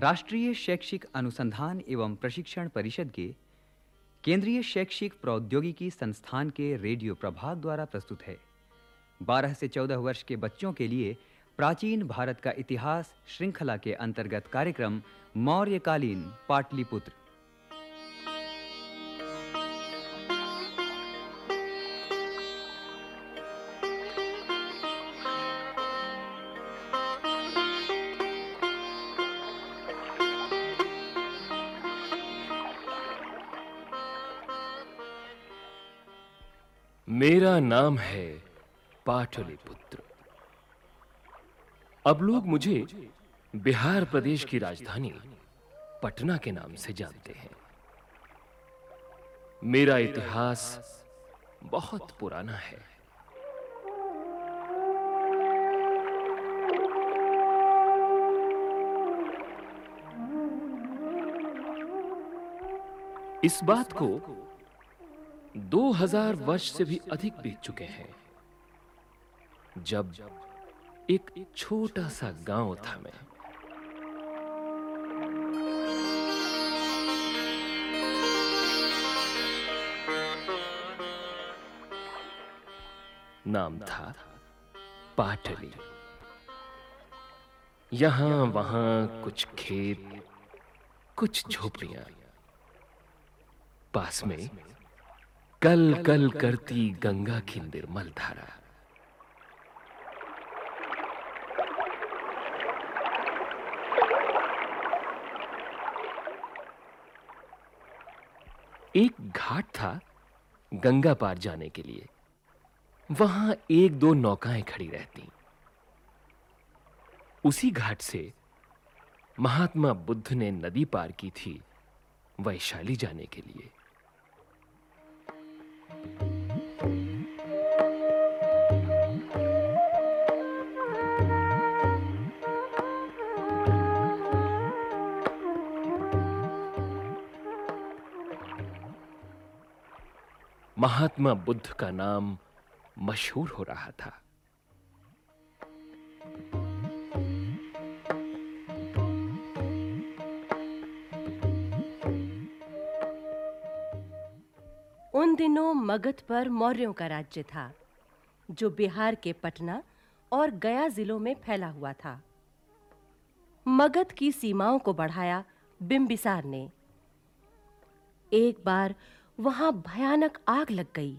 राष्ट्रीय शैक्षिक अनुसंधान एवं प्रशिक्षण परिषद के केंद्रीय शैक्षिक प्रौद्योगिकी संस्थान के रेडियो प्रभाग द्वारा प्रस्तुत है। 12 से 14 वर्ष के बच्चों के लिए प्राचीन भारत का इतिहास श्रृंखला के अंतर्गत कार्यक्रम मौर्यकालीन पाटलिपुत्र। मेरा नाम है पाटलिपुत्र। अब लोग मुझे बिहार प्रदेश की राजधानी पटना के नाम से जानते हैं। मेरा इतिहास बहुत पुराना है। इस बात को 2000 वर्ष से भी अधिक बीत चुके हैं, जब एक छोटा सा गाँव था मैं। नाम था पाटली। यहाँ वहाँ कुछ खेत, कुछ झोपड़ियाँ, पास में कल कल करती गंगा की निर्मल धारा। एक घाट था गंगा पार जाने के लिए। वहाँ एक दो नौकाएँ खड़ी रहती। उसी घाट से महात्मा बुद्ध ने नदी पार की थी वैशाली जाने के लिए। महात्मा बुद्ध का नाम मशहूर हो रहा था। दिनों मगध पर मौर्यों का राज्य था, जो बिहार के पटना और गया जिलों में फैला हुआ था। मगध की सीमाओं को बढ़ाया बिंबिसार ने। एक बार वहाँ भयानक आग लग गई।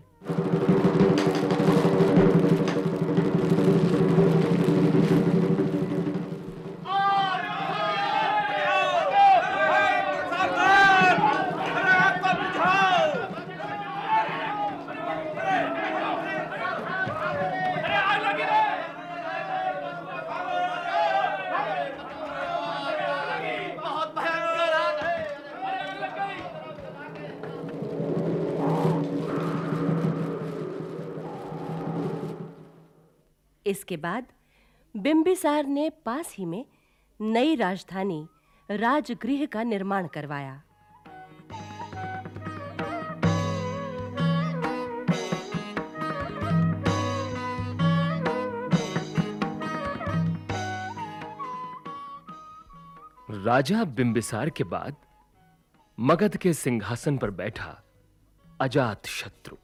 इसके बाद बिंबिसार ने पास ही में नई राजधानी राजगृह का निर्माण करवाया। राजा बिंबिसार के बाद मगध के सिंहासन पर बैठा अजात शत्रु।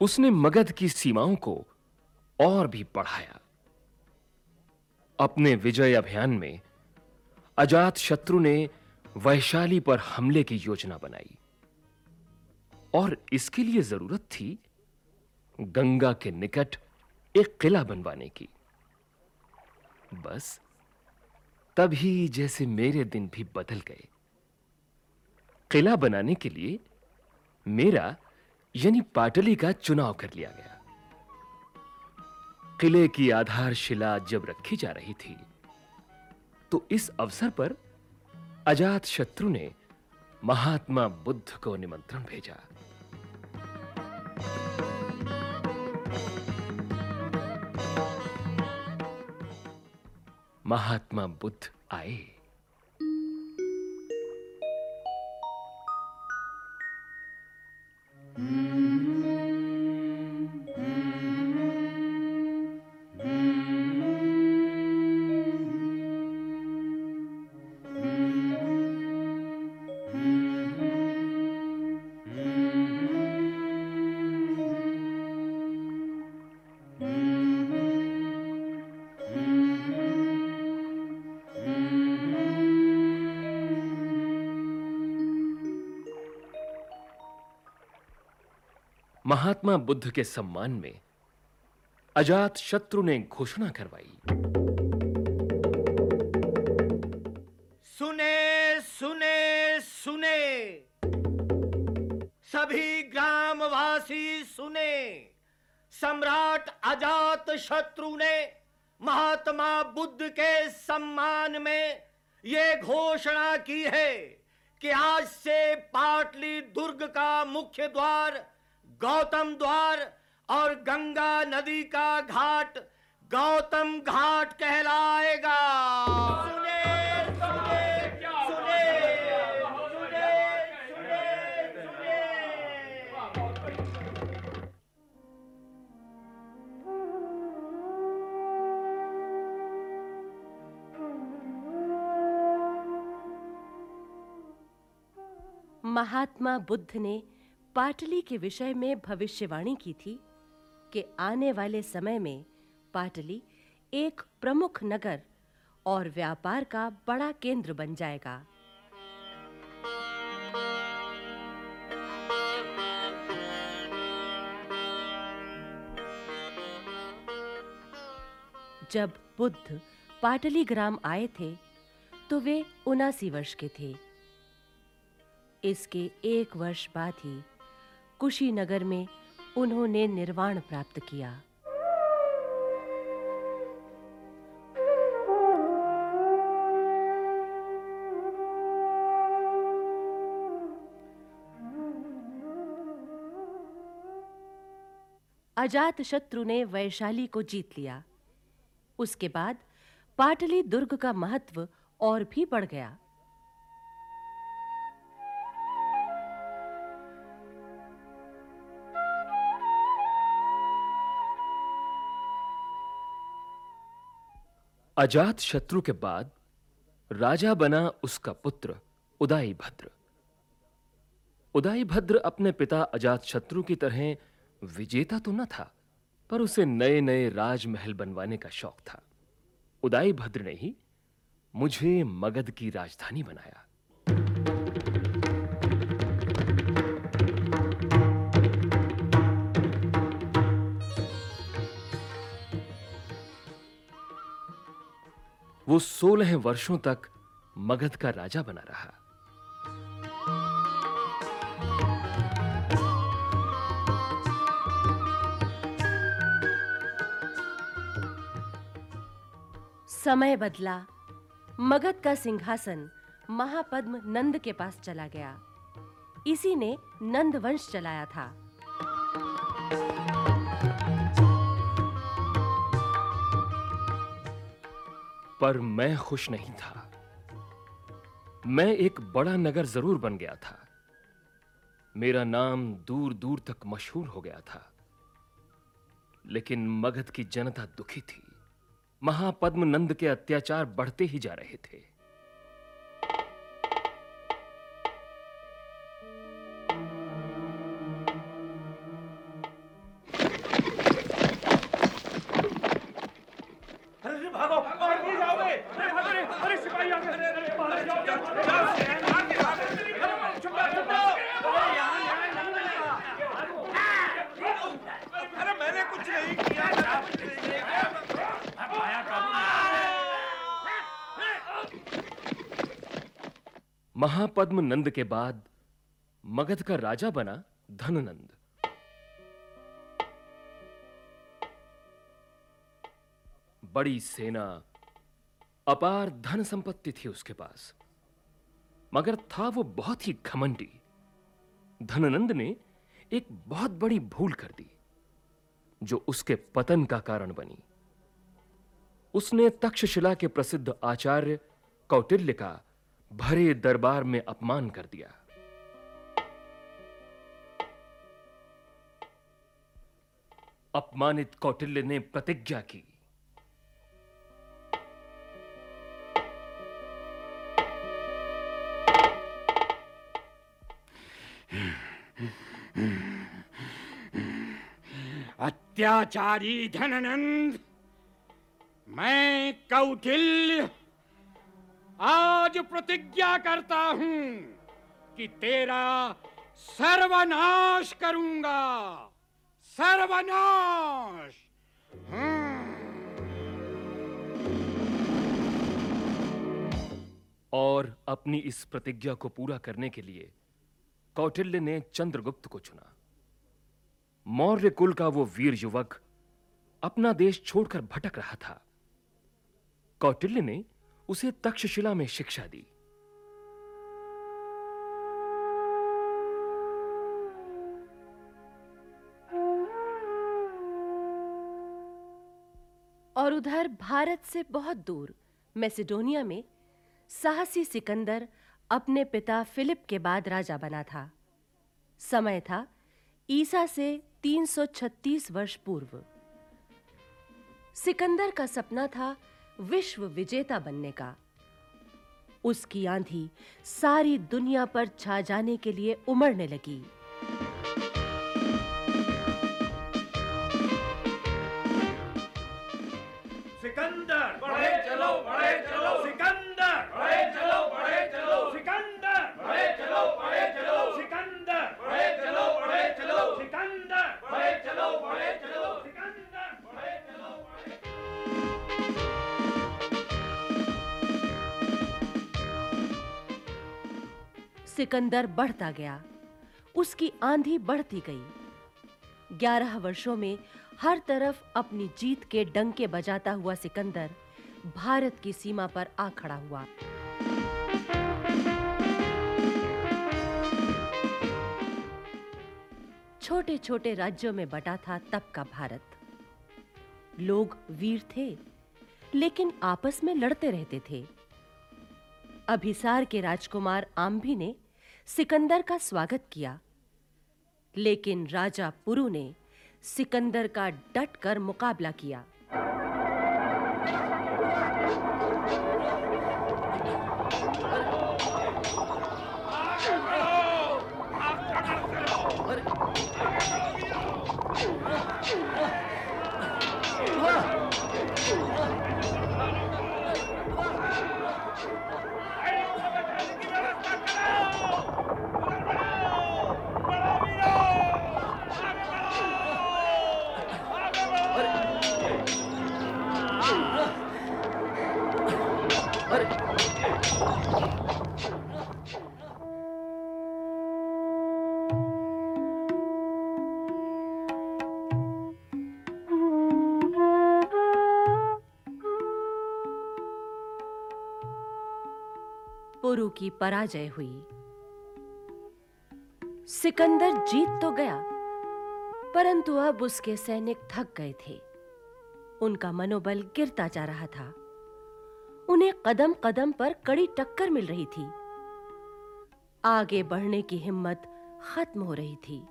उसने मगध की सीमाओं को और भी बढ़ाया। अपने विजय अभियान में अजात शत्रु ने वैशाली पर हमले की योजना बनाई। और इसके लिए ज़रूरत थी गंगा के निकट एक किला बनवाने की। बस तभी जैसे मेरे दिन भी बदल गए। किला बनाने के लिए मेरा यानी पाटली का चुनाव कर लिया गया। किले की आधारशिला जब रखी जा रही थी तो इस अवसर पर अजात शत्रु ने महात्मा बुद्ध को निमंत्रण भेजा। महात्मा बुद्ध आए। महात्मा बुद्ध के सम्मान में अजात शत्रु ने घोषणा करवाई। सुने सुने सुने। सभी ग्रामवासी सुने। सम्राट अजात शत्रु ने महात्मा बुद्ध के सम्मान में यह घोषणा की है कि आज से पाटली दुर्ग का मुख्य द्वार गौतम द्वार और गंगा नदी का घाट, गौतम घाट कहलाएगा। सुने सुने सुने सुने सुने महात्मा बुद्ध ने पाटली के विषय में भविष्यवाणी की थी कि आने वाले समय में पाटली एक प्रमुख नगर और व्यापार का बड़ा केंद्र बन जाएगा। जब बुद्ध पाटली ग्राम आए थे तो वे उनासी वर्ष के थे। इसके एक वर्ष बाद ही कुशीनगर में उन्होंने निर्वाण प्राप्त किया। अजात शत्रु ने वैशाली को जीत लिया। उसके बाद पाटली दुर्ग का महत्व और भी बढ़ गया। अजात शत्रु के बाद राजा बना उसका पुत्र उदाई भद्र उदाई भद्र अपने पिता अजात शत्रु की तरह विजेता तो न था, पर उसे नए नए राजमहल बनवाने का शौक था। उदाई भद्र ने ही मुझे मगध की राजधानी बनाया। वो सोलह वर्षों तक मगध का राजा बना रहा। समय बदला। मगध का सिंहासन महापद्म नंद के पास चला गया। इसी ने नंद वंश चलाया था। पर मैं खुश नहीं था। मैं एक बड़ा नगर ज़रूर बन गया था। मेरा नाम दूर दूर तक मशहूर हो गया था। लेकिन मगध की जनता दुखी थी। महापद्म नंद के अत्याचार बढ़ते ही जा रहे थे। महापद्म नंद के बाद मगध का राजा बना धननंद। बड़ी सेना अपार धन संपत्ति थी उसके पास। मगर था वो बहुत ही घमंडी। धननंद ने एक बहुत बड़ी भूल कर दी, जो उसके पतन का कारण बनी। उसने तक्षशिला के प्रसिद्ध आचार्य कौटिल्य का भरे दरबार में अपमान कर दिया। अपमानित कौटिल्य ने प्रतिज्ञा की। अत्याचारी धननंद, मैं कौटिल्य आज प्रतिज्ञा करता हूँ कि तेरा सर्वनाश करूँगा। सर्वनाश! और अपनी इस प्रतिज्ञा को पूरा करने के लिए कौटिल्य ने चंद्रगुप्त को चुना। मौर्य कुल का वो वीर युवक अपना देश छोड़कर भटक रहा था। कौटिल्य ने उसे तक्षशिला में शिक्षा दी। और उधर भारत से बहुत दूर, मैसेडोनिया में, साहसी सिकंदर अपने पिता फिलिप के बाद राजा बना था। समय था ईसा से 336 वर्ष पूर्व। सिकंदर का सपना था विश्व विजेता बनने का। उसकी आंधी सारी दुनिया पर छा जाने के लिए उमड़ने लगी। सिकंदर बढ़ता गया। उसकी आंधी बढ़ती गई। ग्यारह वर्षों में हर तरफ़ अपनी जीत के डंके बजाता हुआ सिकंदर भारत की सीमा पर आ खड़ा हुआ। छोटे छोटे राज्यों में बटा था तब का भारत। लोग वीर थे, लेकिन आपस में लड़ते रहते थे। अभिसार के राजकुमार आम्भी ने सिकंदर का स्वागत किया। लेकिन राजा पुरु ने सिकंदर का डट कर मुकाबला किया। की पराजय हुई। सिकंदर जीत तो गया, परंतु अब उसके सैनिक थक गए थे। उनका मनोबल गिरता जा रहा था। उन्हें कदम कदम पर कड़ी टक्कर मिल रही थी। आगे बढ़ने की हिम्मत खत्म हो रही थी।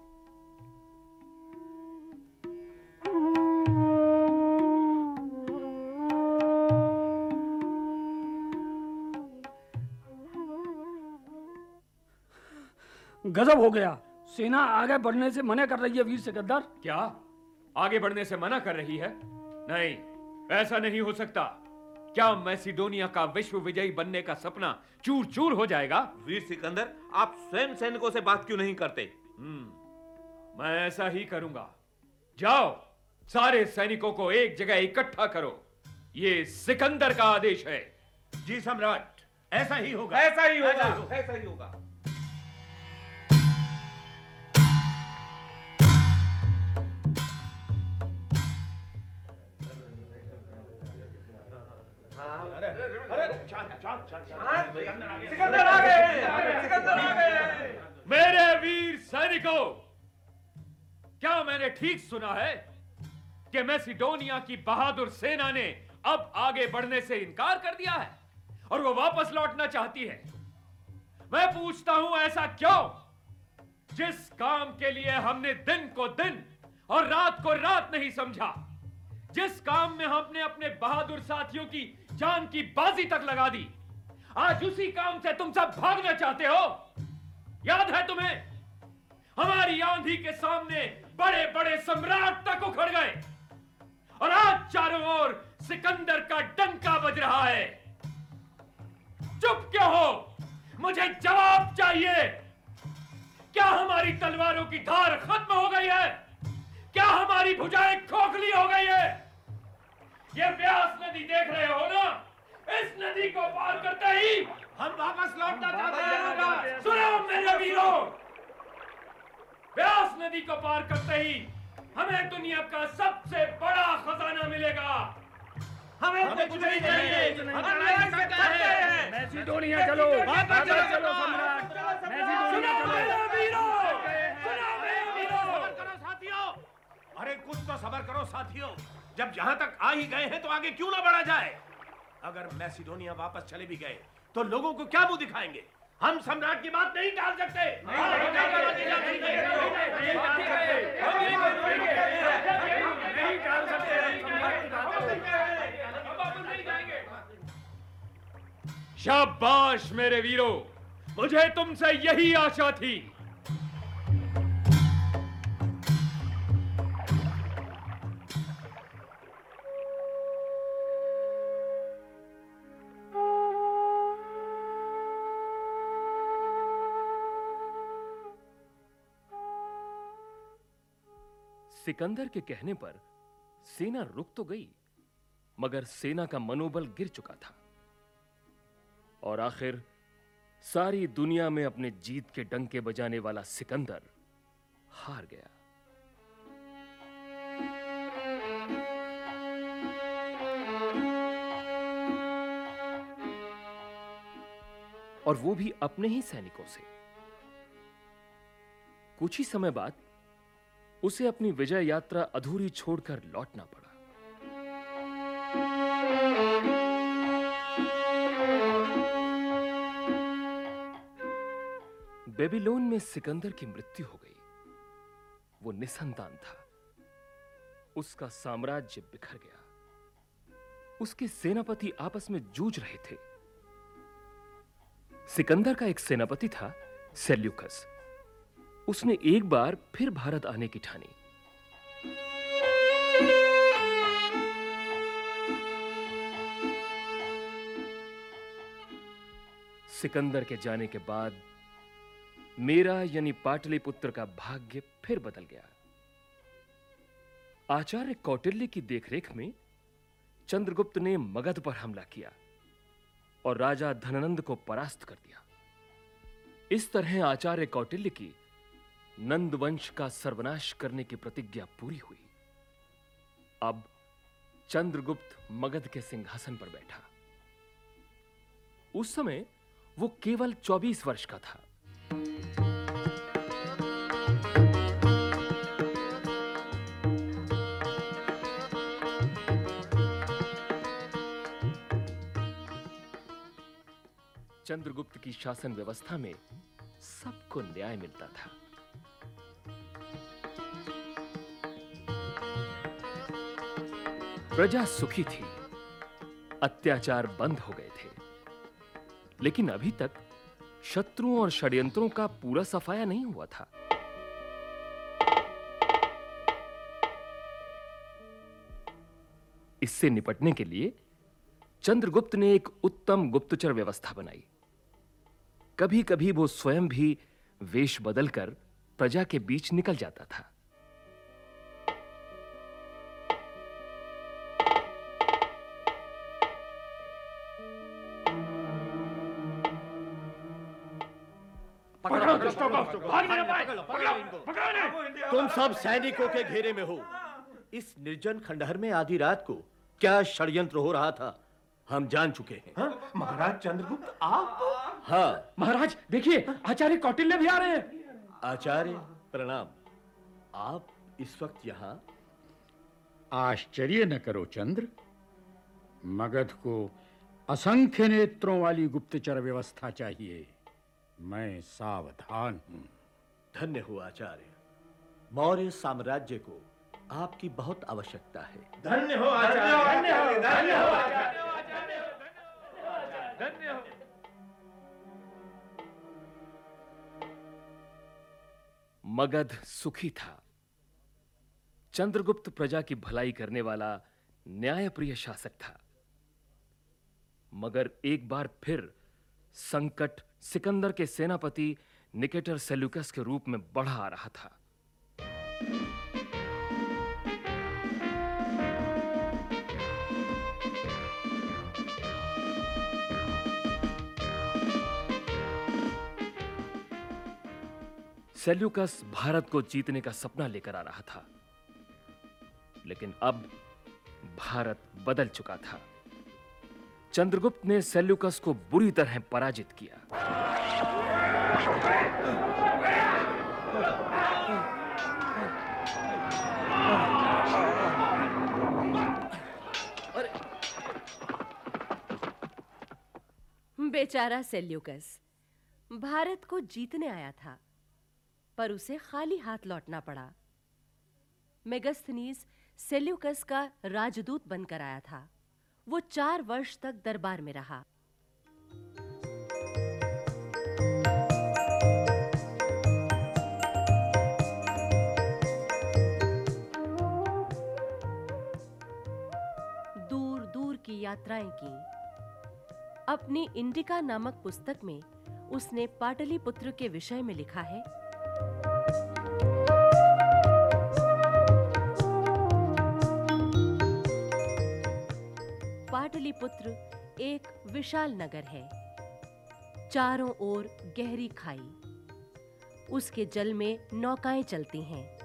गजब हो गया। सेना आगे बढ़ने से मना कर रही है वीर सिकंदर। क्या? आगे बढ़ने से मना कर रही है? नहीं ऐसा नहीं हो सकता। क्या मैसिडोनिया का विश्व विजयी बनने का सपना चूर चूर हो जाएगा? वीर सिकंदर आप स्वयं सैनिकों से बात क्यों नहीं करते? हम्म मैं ऐसा ही करूँगा। जाओ सारे सैनिकों को एक जगह इकट्ठा करो। ये सिकंदर का आदेश है। जी सम्राट ऐसा ही होगा। ऐसा ही होगा। ऐसा ही होगा। सिकंदर आ गए सिकंदर आ गए मेरे वीर सैनिकों, क्या मैंने ठीक सुना है कि मैसिडोनिया की बहादुर सेना ने अब आगे बढ़ने से इनकार कर दिया है और वो वापस लौटना चाहती है? मैं पूछता हूँ, ऐसा क्यों? जिस काम के लिए हमने दिन को दिन और रात को रात नहीं समझा, जिस काम में हमने अपने बहादुर साथियों की जान की बाजी तक लगा दी आज उसी काम से तुम सब भागना चाहते हो। याद है तुम्हें? हमारी आंधी के सामने बड़े बड़े सम्राट तक उखड़ गए। और आज चारों ओर सिकंदर का डंका बज रहा है। चुप क्यों हो? मुझे जवाब चाहिए। क्या हमारी तलवारों की धार खत्म हो गई है? क्या हमारी भुजाएँ खोखली हो गई है? ये व्यास नदी देख रहे हो ना? इस नदी को पार करते ही हम वापस लौटना चाहते हैं। सुनो मेरे वीरों व्यास नदी को पार करते ही हमें दुनिया का सबसे बड़ा खजाना मिलेगा। हमें कुछ नहीं चाहिए। हम लड़ सकते हैं। मैसिडोनिया चलो। वापस चलो सम्राट। मैसिडोनिया सुनो चलो मेरे वीरों सुनो मेरे वीरों। करो साथियों। अरे कुछ तो सबर करो साथियों। जब यहाँ तक आ ही गए हैं तो आगे क्यों ना बढ़ा जाए? अगर मैसिडोनिया वापस चले भी गए तो लोगों को क्या मुँह दिखाएँगे? हम सम्राट की बात नहीं टाल सकते। शाबाश मेरे वीरों। मुझे तुमसे यही आशा थी सिकंदर के कहने पर सेना रुक तो गई, मगर सेना का मनोबल गिर चुका था। और आखिर सारी दुनिया में अपने जीत के डंके बजाने वाला सिकंदर हार गया। और वो भी अपने ही सैनिकों से। कुछ ही समय बाद उसे अपनी विजय यात्रा अधूरी छोड़कर लौटना पड़ा। बेबीलोन में सिकंदर की मृत्यु हो गई। वो निसंतान था। उसका साम्राज्य बिखर गया। उसके सेनापति आपस में जूझ रहे थे। सिकंदर का एक सेनापति था, सेल्यूकस। उसने एक बार फिर भारत आने की ठानी। सिकंदर के जाने के बाद मेरा यानी पाटलिपुत्र का भाग्य फिर बदल गया। आचार्य कौटिल्य की देखरेख में चंद्रगुप्त ने मगध पर हमला किया और राजा धननंद को परास्त कर दिया। इस तरह आचार्य कौटिल्य की नंद वंश का सर्वनाश करने की प्रतिज्ञा पूरी हुई। अब चंद्रगुप्त मगध के सिंहासन पर बैठा। उस समय वो केवल 24 वर्ष का था। चंद्रगुप्त की शासन व्यवस्था में सबको न्याय मिलता था। प्रजा सुखी थी। अत्याचार बंद हो गए थे। लेकिन अभी तक शत्रुओं और षड्यंत्रों का पूरा सफाया नहीं हुआ था। इससे निपटने के लिए चंद्रगुप्त ने एक उत्तम गुप्तचर व्यवस्था बनाई। कभी कभी वो स्वयं भी वेश बदलकर प्रजा के बीच निकल जाता था। सब सैनिकों के घेरे में हो। इस निर्जन खंडहर में आधी रात को क्या षड्यंत्र हो रहा था हम जान चुके हैं। महाराज चंद्रगुप्त आप? हाँ। महाराज देखिए आचार्य कौटिल्य भी आ रहे हैं। आचार्य प्रणाम। आप इस वक्त यहाँ? आश्चर्य न करो चंद्र। मगध को असंख्य नेत्रों वाली गुप्तचर व्यवस्था चाहिए। मैं सावधान हूँ। धन्य हो आचार्य। मौर्य साम्राज्य को आपकी बहुत आवश्यकता है। धन्य हो आचार्य। धन्य हो धन्य हो धन्य हो मगध सुखी था। चंद्रगुप्त प्रजा की भलाई करने वाला न्यायप्रिय शासक था। मगर एक बार फिर संकट सिकंदर के सेनापति निकेटर सेल्यूकस के रूप में बढ़ा आ रहा था। सेल्यूकस भारत को जीतने का सपना लेकर आ रहा था। लेकिन अब भारत बदल चुका था। चंद्रगुप्त ने सेल्यूकस को बुरी तरह पराजित किया। बेचारा सेल्यूकस, भारत को जीतने आया था। पर उसे खाली हाथ लौटना पड़ा। मेगस्थनीज सेल्यूकस का राजदूत बनकर आया था। वो चार वर्ष तक दरबार में रहा। दूर दूर की यात्राएँ की। अपनी इंडिका नामक पुस्तक में उसने पाटलिपुत्र के विषय में लिखा है पाटलिपुत्र एक विशाल नगर है। चारों ओर गहरी खाई। उसके जल में नौकाएँ चलती हैं।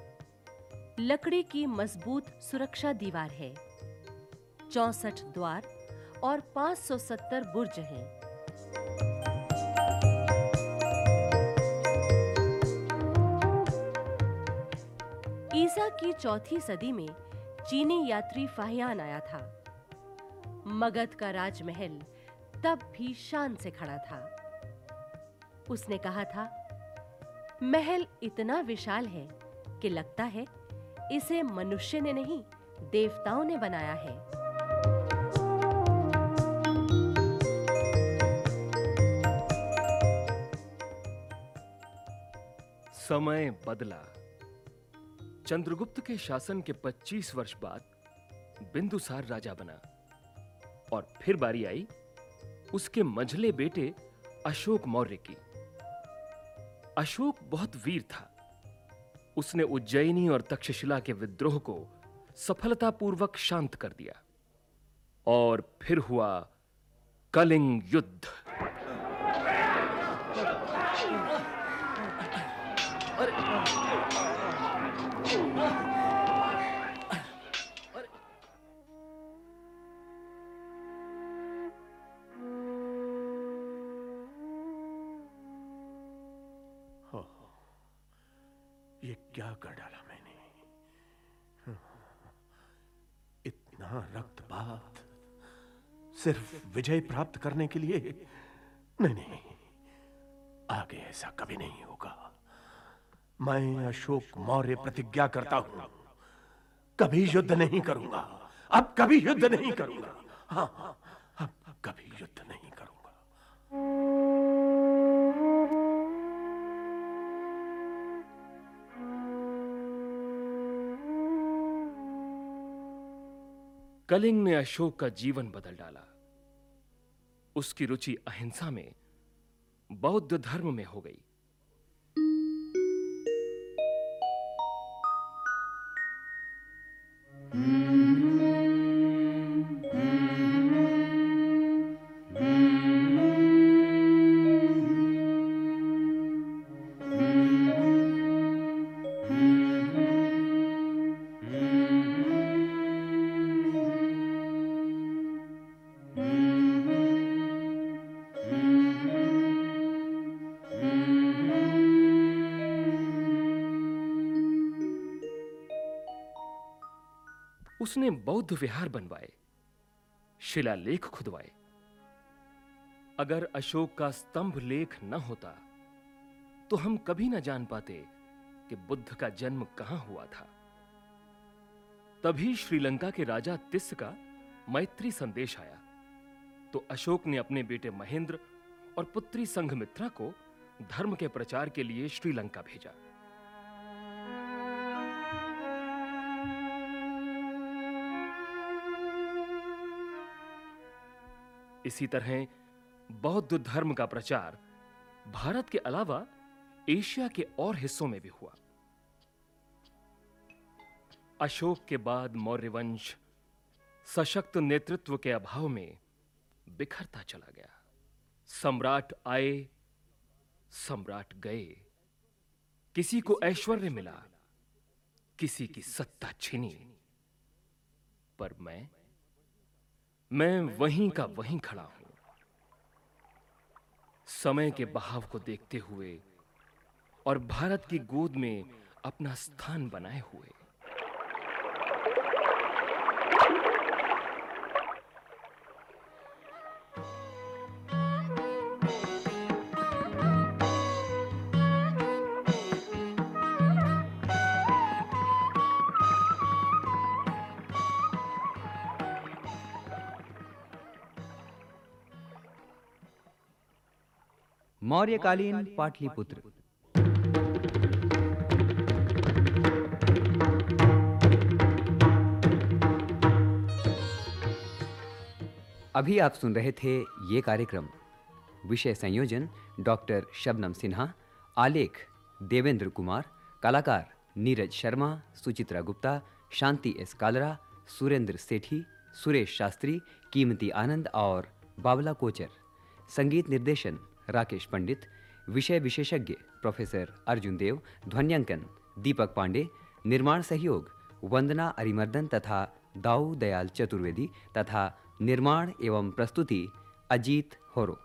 लकड़ी की मज़बूत सुरक्षा दीवार है। चौसठ द्वार और 570 बुर्ज हैं। ईसा की चौथी सदी में चीनी यात्री फाहियान आया था। मगध का राजमहल तब भी शान से खड़ा था। उसने कहा था, महल इतना विशाल है कि लगता है इसे मनुष्य ने नहीं, देवताओं ने बनाया है। समय बदला। चंद्रगुप्त के शासन के 25 वर्ष बाद बिंदुसार राजा बना। और फिर बारी आई उसके मंझले बेटे अशोक मौर्य की। अशोक बहुत वीर था। उसने उज्जैनी और तक्षशिला के विद्रोह को सफलतापूर्वक शांत कर दिया और फिर हुआ कलिंग युद्ध। विजय प्राप्त करने के लिए? नहीं नहीं, आगे ऐसा कभी नहीं होगा। मैं अशोक मौर्य प्रतिज्ञा करता हूँ। कभी युद्ध नहीं करूँगा। अब कभी युद्ध नहीं करूँगा। हाँ हाँ अब कभी युद्ध नहीं करूँगा। कलिंग ने अशोक का जीवन बदल डाला। उसकी रुचि अहिंसा में बौद्ध धर्म में हो गई। बौद्ध विहार बनवाए, शिलालेख खुदवाए। अगर अशोक का स्तंभ लेख न होता तो हम कभी न जान पाते कि बुद्ध का जन्म कहाँ हुआ था। तभी श्रीलंका के राजा तिस्स का मैत्री संदेश आया। तो अशोक ने अपने बेटे महेंद्र और पुत्री संघमित्रा को धर्म के प्रचार के लिए श्रीलंका भेजा। इसी तरह बौद्ध धर्म का प्रचार भारत के अलावा एशिया के और हिस्सों में भी हुआ। अशोक के बाद मौर्य वंश सशक्त नेतृत्व के अभाव में बिखरता चला गया। सम्राट आए, सम्राट गए। किसी को ऐश्वर्य मिला, किसी की सत्ता छिनी। पर मैं मैं वहीं का वहीं खड़ा हूँ। समय के बहाव को देखते हुए और भारत की गोद में अपना स्थान बनाए हुए। मौर्यकालीन पाटलिपुत्र। अभी आप सुन रहे थे ये कार्यक्रम। विषय संयोजन डॉक्टर शबनम सिन्हा, आलेख देवेंद्र कुमार, कलाकार नीरज शर्मा, सुचित्रा गुप्ता, शांति एस कालरा, सुरेंद्र सेठी, सुरेश शास्त्री, कीमती आनंद और बाबला कोचर। संगीत निर्देशन राकेश पंडित, विषय विशेषज्ञ प्रोफेसर अर्जुन देव, ध्वन्यांकन दीपक पांडे, निर्माण सहयोग वंदना अरिमर्दन तथा दाऊ दयाल चतुर्वेदी तथा निर्माण एवं प्रस्तुति अजीत होरो।